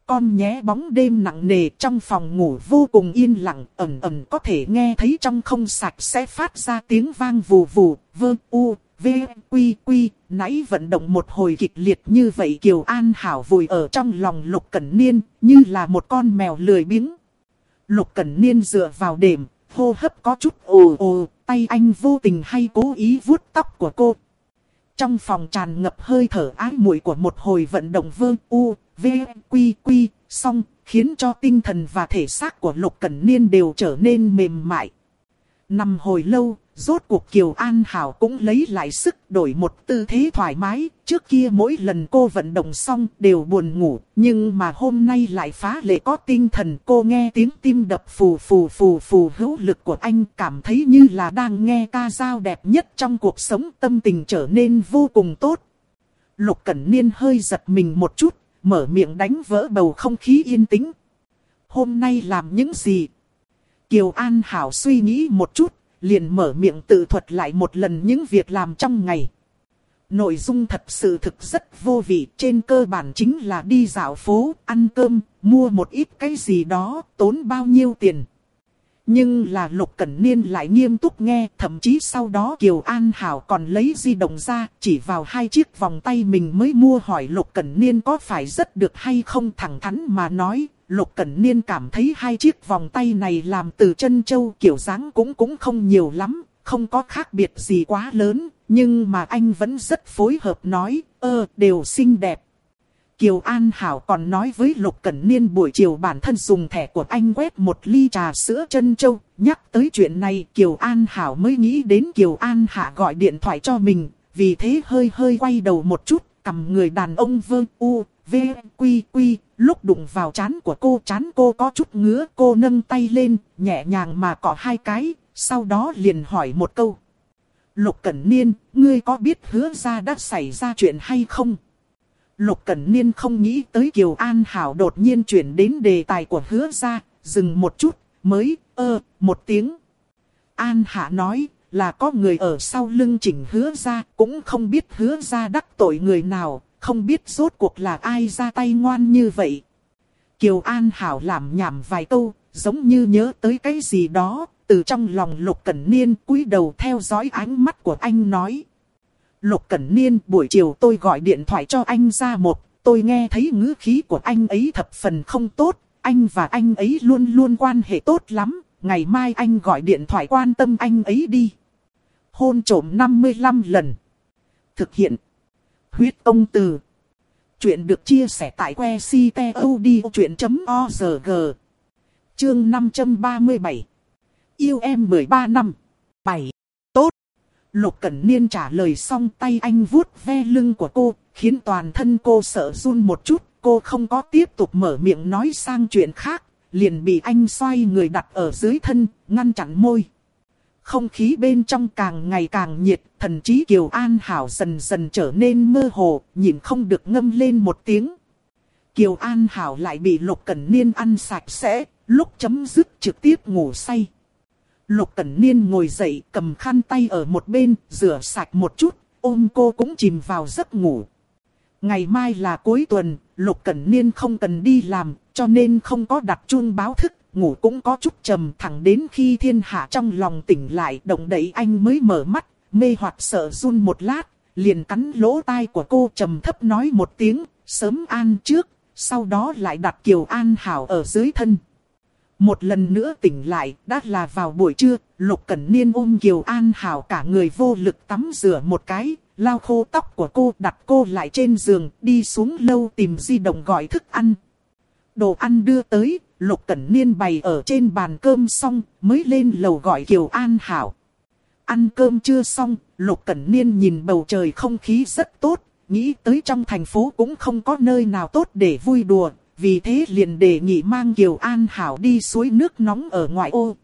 Speaker 1: Con nhé bóng đêm nặng nề trong phòng ngủ vô cùng yên lặng, ẩm ẩm có thể nghe thấy trong không sạch sẽ phát ra tiếng vang vù vù, vơ u, v, quy quy, nãy vận động một hồi kịch liệt như vậy Kiều An Hảo vùi ở trong lòng Lục Cẩn Niên, như là một con mèo lười biếng. Lục Cẩn Niên dựa vào đệm, hô hấp có chút ồ ồ, tay anh vô tình hay cố ý vuốt tóc của cô. Trong phòng tràn ngập hơi thở ái muội của một hồi vận động vương u, v, quy quy, xong, khiến cho tinh thần và thể xác của Lục Cẩn Niên đều trở nên mềm mại. Nằm hồi lâu, rốt cuộc Kiều An Hảo cũng lấy lại sức đổi một tư thế thoải mái. Trước kia mỗi lần cô vận động xong đều buồn ngủ, nhưng mà hôm nay lại phá lệ có tinh thần. Cô nghe tiếng tim đập phù phù phù phù hữu lực của anh cảm thấy như là đang nghe ca dao đẹp nhất trong cuộc sống tâm tình trở nên vô cùng tốt. Lục Cẩn Niên hơi giật mình một chút, mở miệng đánh vỡ bầu không khí yên tĩnh. Hôm nay làm những gì? Kiều An Hảo suy nghĩ một chút, liền mở miệng tự thuật lại một lần những việc làm trong ngày. Nội dung thật sự thực rất vô vị, trên cơ bản chính là đi dạo phố, ăn cơm, mua một ít cái gì đó, tốn bao nhiêu tiền. Nhưng là Lục Cẩn Niên lại nghiêm túc nghe, thậm chí sau đó Kiều An Hảo còn lấy di động ra, chỉ vào hai chiếc vòng tay mình mới mua hỏi Lục Cẩn Niên có phải rất được hay không thẳng thắn mà nói. Lục Cẩn Niên cảm thấy hai chiếc vòng tay này làm từ chân châu kiểu dáng cũng cũng không nhiều lắm, không có khác biệt gì quá lớn, nhưng mà anh vẫn rất phối hợp nói, ơ, đều xinh đẹp. Kiều An Hảo còn nói với Lục Cẩn Niên buổi chiều bản thân dùng thẻ của anh quét một ly trà sữa chân châu. Nhắc tới chuyện này Kiều An Hảo mới nghĩ đến Kiều An Hạ gọi điện thoại cho mình. Vì thế hơi hơi quay đầu một chút, cầm người đàn ông vương u, v, quy quy. Lúc đụng vào chán của cô chán cô có chút ngứa cô nâng tay lên, nhẹ nhàng mà cọ hai cái, sau đó liền hỏi một câu. Lục Cẩn Niên, ngươi có biết hứa ra đã xảy ra chuyện hay không? Lục Cẩn Niên không nghĩ tới Kiều An Hảo đột nhiên chuyển đến đề tài của hứa ra, dừng một chút, mới, ơ, một tiếng. An Hạ nói, là có người ở sau lưng chỉnh hứa ra, cũng không biết hứa ra đắc tội người nào, không biết rốt cuộc là ai ra tay ngoan như vậy. Kiều An Hảo làm nhảm vài câu, giống như nhớ tới cái gì đó, từ trong lòng Lục Cẩn Niên cúi đầu theo dõi ánh mắt của anh nói. Lục Cẩn Niên buổi chiều tôi gọi điện thoại cho anh ra một, tôi nghe thấy ngữ khí của anh ấy thập phần không tốt, anh và anh ấy luôn luôn quan hệ tốt lắm, ngày mai anh gọi điện thoại quan tâm anh ấy đi. Hôn trổm 55 lần. Thực hiện. Huyết ông từ. Chuyện được chia sẻ tại que ctod.org. Chương 537 Yêu em 13 năm 7. Lục Cẩn Niên trả lời xong tay anh vuốt ve lưng của cô, khiến toàn thân cô sợ run một chút. Cô không có tiếp tục mở miệng nói sang chuyện khác, liền bị anh xoay người đặt ở dưới thân, ngăn chặn môi. Không khí bên trong càng ngày càng nhiệt, thần trí Kiều An Hảo dần dần trở nên mơ hồ, nhìn không được ngâm lên một tiếng. Kiều An Hảo lại bị Lục Cẩn Niên ăn sạch sẽ, lúc chấm dứt trực tiếp ngủ say. Lục Cẩn Niên ngồi dậy cầm khăn tay ở một bên, rửa sạch một chút, ôm cô cũng chìm vào giấc ngủ. Ngày mai là cuối tuần, Lục Cẩn Niên không cần đi làm, cho nên không có đặt chuông báo thức, ngủ cũng có chút trầm thẳng đến khi thiên hạ trong lòng tỉnh lại động đẩy anh mới mở mắt, mê hoặc sợ run một lát, liền cắn lỗ tai của cô trầm thấp nói một tiếng, sớm an trước, sau đó lại đặt Kiều An Hảo ở dưới thân. Một lần nữa tỉnh lại, đã là vào buổi trưa, Lục Cẩn Niên ôm Kiều An Hảo cả người vô lực tắm rửa một cái, lau khô tóc của cô đặt cô lại trên giường, đi xuống lâu tìm di động gọi thức ăn. Đồ ăn đưa tới, Lục Cẩn Niên bày ở trên bàn cơm xong, mới lên lầu gọi Kiều An Hảo. Ăn cơm chưa xong, Lục Cẩn Niên nhìn bầu trời không khí rất tốt, nghĩ tới trong thành phố cũng không có nơi nào tốt để vui đùa, vì thế liền đề nghị mang Kiều An Hảo đi suối nước nóng ở ngoại ô.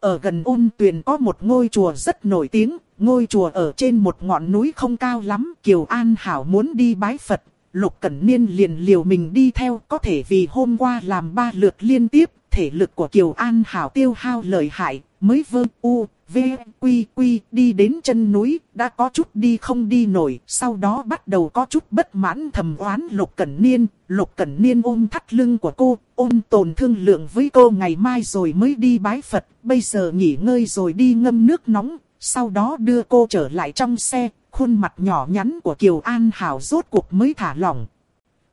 Speaker 1: Ở gần ôn tuyền có một ngôi chùa rất nổi tiếng, ngôi chùa ở trên một ngọn núi không cao lắm. Kiều An Hảo muốn đi bái Phật, Lục Cẩn Niên liền liều mình đi theo có thể vì hôm qua làm ba lượt liên tiếp, thể lực của Kiều An Hảo tiêu hao lợi hại, mới vơ u, v, quy quy đi đến chân núi, đã có chút đi không đi nổi, sau đó bắt đầu có chút bất mãn thầm oán Lục Cẩn Niên, Lục Cẩn Niên ôm thắt lưng của cô, ôm tồn thương lượng với cô ngày mai rồi mới đi bái Phật, bây giờ nghỉ ngơi rồi đi ngâm nước nóng, sau đó đưa cô trở lại trong xe, khuôn mặt nhỏ nhắn của Kiều An Hảo rốt cuộc mới thả lỏng.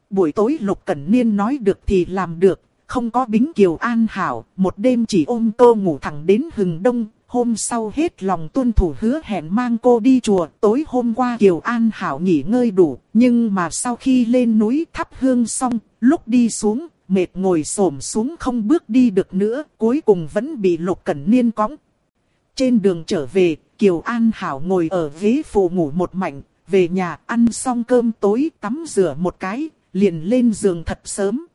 Speaker 1: Buổi tối Lục Cẩn Niên nói được thì làm được, không có bính Kiều An Hảo, một đêm chỉ ôm cô ngủ thẳng đến hừng đông, hôm sau hết lòng tuân thủ hứa hẹn mang cô đi chùa. Tối hôm qua Kiều An Hảo nghỉ ngơi đủ, nhưng mà sau khi lên núi thắp hương xong, lúc đi xuống, mệt ngồi xổm xuống không bước đi được nữa, cuối cùng vẫn bị Lục Cẩn Niên cõng. Trên đường trở về, Kiều An Hảo ngồi ở ghế phụ ngủ một mảnh, về nhà ăn xong cơm tối tắm rửa một cái, liền lên giường thật sớm.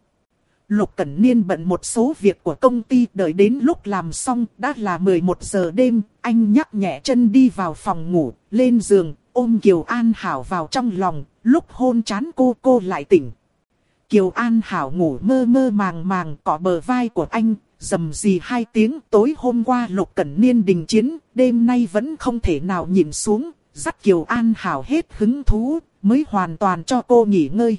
Speaker 1: Lục Cẩn Niên bận một số việc của công ty đợi đến lúc làm xong đã là 11 giờ đêm, anh nhắc nhẹ chân đi vào phòng ngủ, lên giường, ôm Kiều An Hảo vào trong lòng, lúc hôn chán cô cô lại tỉnh. Kiều An Hảo ngủ mơ mơ màng màng cọ bờ vai của anh, dầm gì hai tiếng tối hôm qua Lục Cẩn Niên đình chiến, đêm nay vẫn không thể nào nhìn xuống, dắt Kiều An Hảo hết hứng thú, mới hoàn toàn cho cô nghỉ ngơi.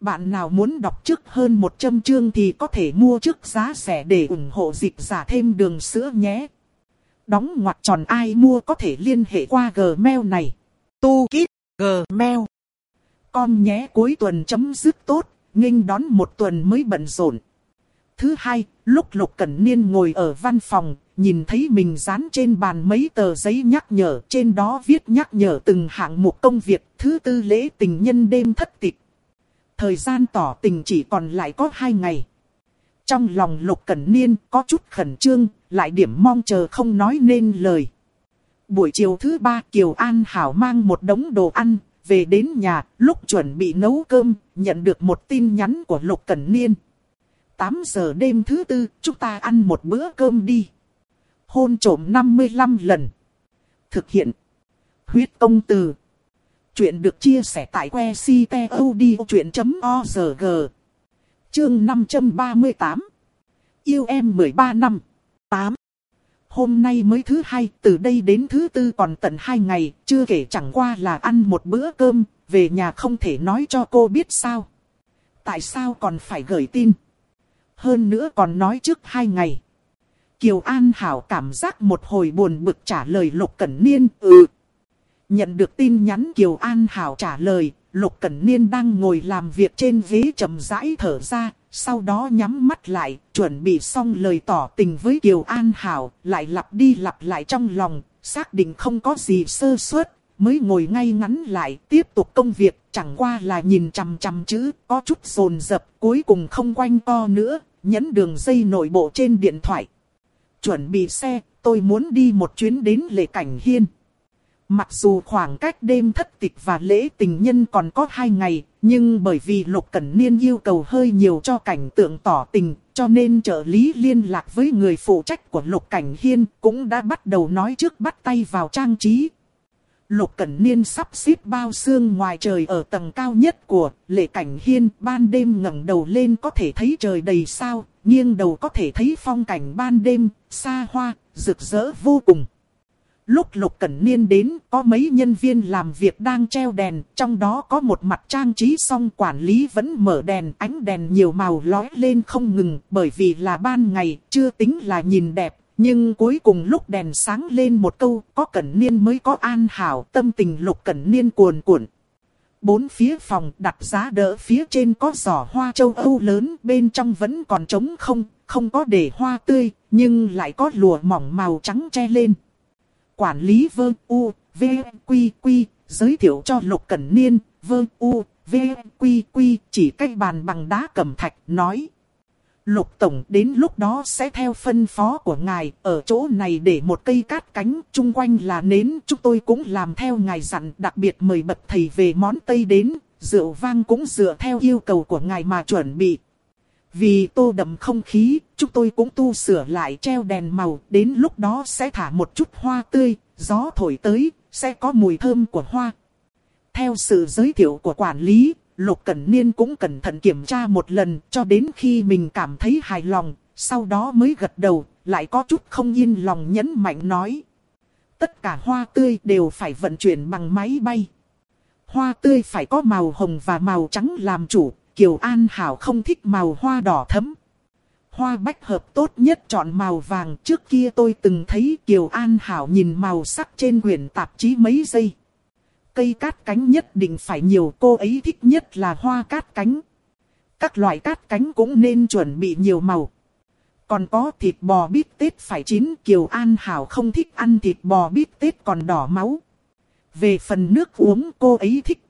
Speaker 1: Bạn nào muốn đọc trước hơn 100 chương thì có thể mua trước giá rẻ để ủng hộ dịch giả thêm đường sữa nhé. Đóng ngoặc tròn ai mua có thể liên hệ qua Gmail này. Tu Kít Gmail. Con nhé cuối tuần chấm dứt tốt, nghênh đón một tuần mới bận rộn. Thứ hai, lúc Lục Cẩn Niên ngồi ở văn phòng, nhìn thấy mình dán trên bàn mấy tờ giấy nhắc nhở, trên đó viết nhắc nhở từng hạng mục công việc, thứ tư lễ tình nhân đêm thất tịch. Thời gian tỏ tình chỉ còn lại có hai ngày. Trong lòng Lục Cẩn Niên có chút khẩn trương, lại điểm mong chờ không nói nên lời. Buổi chiều thứ ba Kiều An Hảo mang một đống đồ ăn, về đến nhà, lúc chuẩn bị nấu cơm, nhận được một tin nhắn của Lục Cẩn Niên. 8 giờ đêm thứ tư, chúng ta ăn một bữa cơm đi. Hôn trổm 55 lần. Thực hiện. Huyết công từ. Chuyện được chia sẻ tại que ctod.org. Chương 538. Yêu em 13 năm. 8. Hôm nay mới thứ hai, từ đây đến thứ tư còn tận hai ngày, chưa kể chẳng qua là ăn một bữa cơm, về nhà không thể nói cho cô biết sao. Tại sao còn phải gửi tin? hơn nữa còn nói trước hai ngày. Kiều An Hảo cảm giác một hồi buồn bực trả lời Lục Cẩn Niên, ừ. Nhận được tin nhắn Kiều An Hảo trả lời, Lục Cẩn Niên đang ngồi làm việc trên ghế chậm rãi thở ra, sau đó nhắm mắt lại, chuẩn bị xong lời tỏ tình với Kiều An Hảo, lại lặp đi lặp lại trong lòng, xác định không có gì sơ suất, mới ngồi ngay ngắn lại, tiếp tục công việc, chẳng qua là nhìn chằm chằm chữ, có chút rồn rập, cuối cùng không quanh co nữa, nhấn đường dây nội bộ trên điện thoại. Chuẩn bị xe, tôi muốn đi một chuyến đến lệ cảnh hiên. Mặc dù khoảng cách đêm thất tịch và lễ tình nhân còn có hai ngày, nhưng bởi vì Lục Cẩn Niên yêu cầu hơi nhiều cho cảnh tượng tỏ tình, cho nên trợ lý liên lạc với người phụ trách của Lục Cảnh Hiên cũng đã bắt đầu nói trước bắt tay vào trang trí. Lục Cẩn Niên sắp xếp bao xương ngoài trời ở tầng cao nhất của lệ cảnh hiên, ban đêm ngẩng đầu lên có thể thấy trời đầy sao, nghiêng đầu có thể thấy phong cảnh ban đêm, xa hoa, rực rỡ vô cùng. Lúc Lục Cẩn Niên đến, có mấy nhân viên làm việc đang treo đèn, trong đó có một mặt trang trí xong quản lý vẫn mở đèn, ánh đèn nhiều màu lói lên không ngừng, bởi vì là ban ngày, chưa tính là nhìn đẹp. Nhưng cuối cùng lúc đèn sáng lên một câu, có Cẩn Niên mới có an hảo, tâm tình Lục Cẩn Niên cuồn cuộn. Bốn phía phòng đặt giá đỡ phía trên có giỏ hoa châu Âu lớn, bên trong vẫn còn trống không, không có để hoa tươi, nhưng lại có lụa mỏng màu trắng che lên quản lý vơ u, v, quy quy, giới thiệu cho Lục Cẩn Niên, vơ u, v, quy quy, chỉ cách bàn bằng đá cẩm thạch, nói. Lục Tổng đến lúc đó sẽ theo phân phó của ngài, ở chỗ này để một cây cát cánh, chung quanh là nến, chúng tôi cũng làm theo ngài dặn, đặc biệt mời bậc thầy về món Tây đến, rượu vang cũng dựa theo yêu cầu của ngài mà chuẩn bị. Vì tô đậm không khí, chúng tôi cũng tu sửa lại treo đèn màu, đến lúc đó sẽ thả một chút hoa tươi, gió thổi tới, sẽ có mùi thơm của hoa. Theo sự giới thiệu của quản lý, Lục Cẩn Niên cũng cẩn thận kiểm tra một lần cho đến khi mình cảm thấy hài lòng, sau đó mới gật đầu, lại có chút không yên lòng nhấn mạnh nói. Tất cả hoa tươi đều phải vận chuyển bằng máy bay. Hoa tươi phải có màu hồng và màu trắng làm chủ, Kiều An Hảo không thích màu hoa đỏ thấm. Hoa bách hợp tốt nhất chọn màu vàng. Trước kia tôi từng thấy Kiều An Hảo nhìn màu sắc trên quyển tạp chí mấy giây. Cây cát cánh nhất định phải nhiều cô ấy thích nhất là hoa cát cánh. Các loại cát cánh cũng nên chuẩn bị nhiều màu. Còn có thịt bò bít tết phải chín Kiều An Hảo không thích ăn thịt bò bít tết còn đỏ máu. Về phần nước uống, cô ấy thích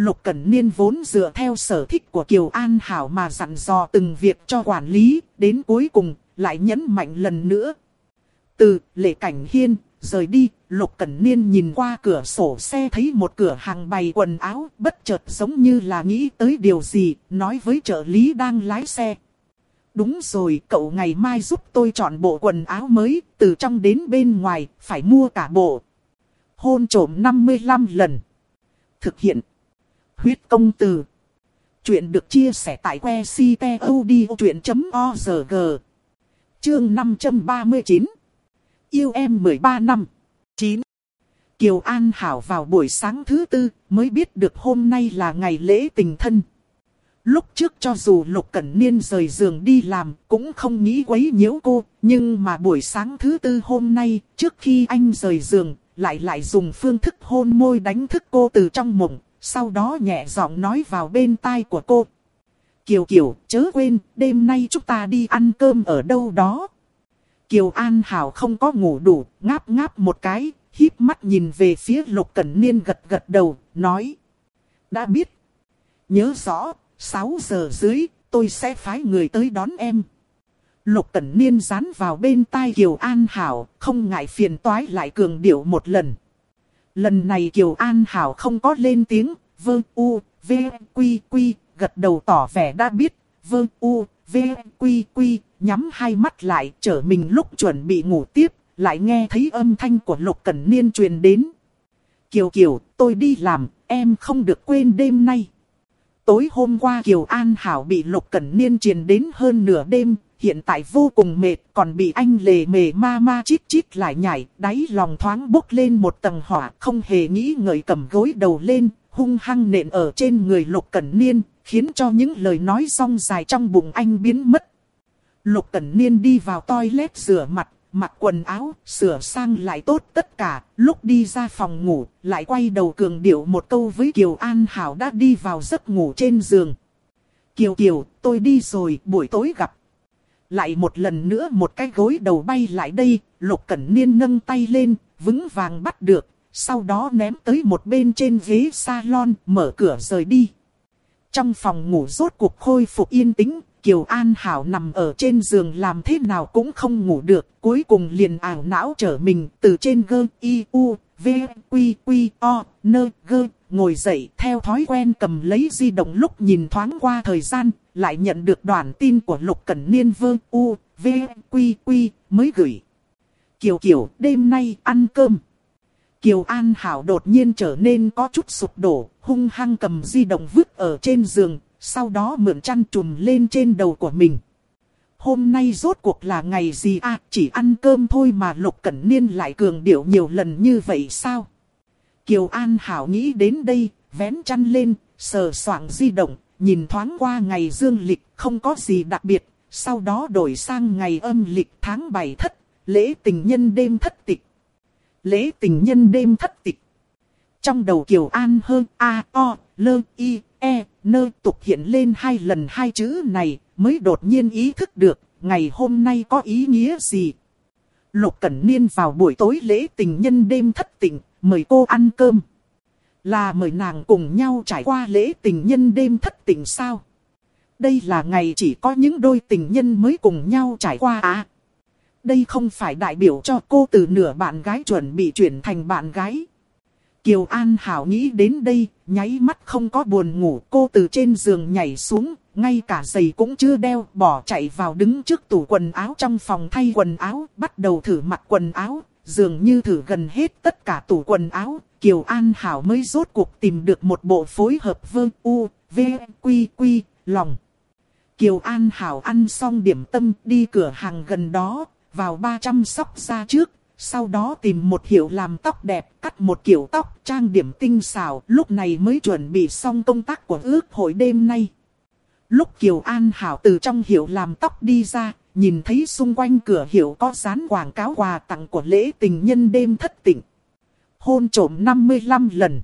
Speaker 1: Lục Cẩn Niên vốn dựa theo sở thích của Kiều An Hảo mà dặn dò từng việc cho quản lý, đến cuối cùng, lại nhấn mạnh lần nữa. Từ lệ cảnh hiên, rời đi, Lục Cẩn Niên nhìn qua cửa sổ xe thấy một cửa hàng bày quần áo, bất chợt giống như là nghĩ tới điều gì, nói với trợ lý đang lái xe. Đúng rồi, cậu ngày mai giúp tôi chọn bộ quần áo mới, từ trong đến bên ngoài, phải mua cả bộ. Hôn trổm 55 lần. Thực hiện huyết công từ. Chuyện được chia sẻ tại que ctod.org. Chương 539. Yêu em 13 năm. 9. Kiều An Hảo vào buổi sáng thứ tư mới biết được hôm nay là ngày lễ tình thân. Lúc trước cho dù Lục Cẩn Niên rời giường đi làm cũng không nghĩ quấy nhiễu cô, nhưng mà buổi sáng thứ tư hôm nay, trước khi anh rời giường, lại lại dùng phương thức hôn môi đánh thức cô từ trong mộng, sau đó nhẹ giọng nói vào bên tai của cô. Kiều Kiều, chớ quên, đêm nay chúng ta đi ăn cơm ở đâu đó. Kiều An Hảo không có ngủ đủ, ngáp ngáp một cái, híp mắt nhìn về phía Lục Cẩn Niên gật gật đầu, nói. Đã biết. Nhớ rõ, 6 giờ dưới, tôi sẽ phái người tới đón em. Lục Cẩn Niên dán vào bên tai Kiều An Hảo, không ngại phiền toái lại cường điệu một lần. Lần này Kiều An Hảo không có lên tiếng, vơ u, v, quy quy, gật đầu tỏ vẻ đã biết, vơ u, v, quy quy, nhắm hai mắt lại, trở mình lúc chuẩn bị ngủ tiếp, lại nghe thấy âm thanh của Lục Cẩn Niên truyền đến. Kiều Kiều, tôi đi làm, em không được quên đêm nay. Tối hôm qua Kiều An Hảo bị Lục Cẩn Niên truyền đến hơn nửa đêm, hiện tại vô cùng mệt, còn bị anh lề mề ma ma chít chít lại nhảy, đáy lòng thoáng bốc lên một tầng hỏa, không hề nghĩ ngợi cầm gối đầu lên, hung hăng nện ở trên người Lục Cẩn Niên, khiến cho những lời nói song dài trong bụng anh biến mất. Lục Cẩn Niên đi vào toilet rửa mặt, mặc quần áo, sửa sang lại tốt tất cả, lúc đi ra phòng ngủ, lại quay đầu cường điệu một câu với Kiều An Hảo đã đi vào giấc ngủ trên giường. Kiều Kiều, tôi đi rồi, buổi tối gặp. Lại một lần nữa một cái gối đầu bay lại đây, Lục Cẩn Niên nâng tay lên, vững vàng bắt được, sau đó ném tới một bên trên ghế salon, mở cửa rời đi. Trong phòng ngủ rốt cuộc khôi phục yên tĩnh, Kiều An Hảo nằm ở trên giường làm thế nào cũng không ngủ được, cuối cùng liền ảo não trở mình từ trên gơ y u v q q o nơ gơ ngồi dậy theo thói quen cầm lấy di động lúc nhìn thoáng qua thời gian, lại nhận được đoạn tin của Lục Cẩn Niên vương u v q q mới gửi. Kiều Kiều đêm nay ăn cơm. Kiều An Hảo đột nhiên trở nên có chút sụp đổ, hung hăng cầm di động vứt ở trên giường, sau đó mượn chăn trùm lên trên đầu của mình. Hôm nay rốt cuộc là ngày gì à, chỉ ăn cơm thôi mà Lục Cẩn Niên lại cường điệu nhiều lần như vậy sao? Kiều An Hảo nghĩ đến đây, vén chăn lên, sờ soạng di động, nhìn thoáng qua ngày dương lịch không có gì đặc biệt, sau đó đổi sang ngày âm lịch tháng 7 thất, lễ tình nhân đêm thất tịch. Lễ tình nhân đêm thất tịch. Trong đầu Kiều An hơn A, O, l I, E, Nơ tục hiện lên hai lần hai chữ này, mới đột nhiên ý thức được, ngày hôm nay có ý nghĩa gì. Lục Cẩn Niên vào buổi tối lễ tình nhân đêm thất tình mời cô ăn cơm. Là mời nàng cùng nhau trải qua lễ tình nhân đêm thất tình sao? Đây là ngày chỉ có những đôi tình nhân mới cùng nhau trải qua à? Đây không phải đại biểu cho cô từ nửa bạn gái chuẩn bị chuyển thành bạn gái. Kiều An Hảo nghĩ đến đây, nháy mắt không có buồn ngủ. Cô từ trên giường nhảy xuống, ngay cả giày cũng chưa đeo, bỏ chạy vào đứng trước tủ quần áo trong phòng thay quần áo, bắt đầu thử mặc quần áo. Dường như thử gần hết tất cả tủ quần áo, Kiều An Hảo mới rốt cuộc tìm được một bộ phối hợp vương u, v, quy quy, lòng. Kiều An Hảo ăn xong điểm tâm đi cửa hàng gần đó, vào 300 sóc ra trước, sau đó tìm một hiệu làm tóc đẹp, cắt một kiểu tóc, trang điểm tinh xảo, lúc này mới chuẩn bị xong công tác của ước hội đêm nay. Lúc Kiều An Hảo từ trong hiệu làm tóc đi ra, nhìn thấy xung quanh cửa hiệu có dán quảng cáo quà tặng của lễ tình nhân đêm thất tỉnh. Hôn trổm 55 lần.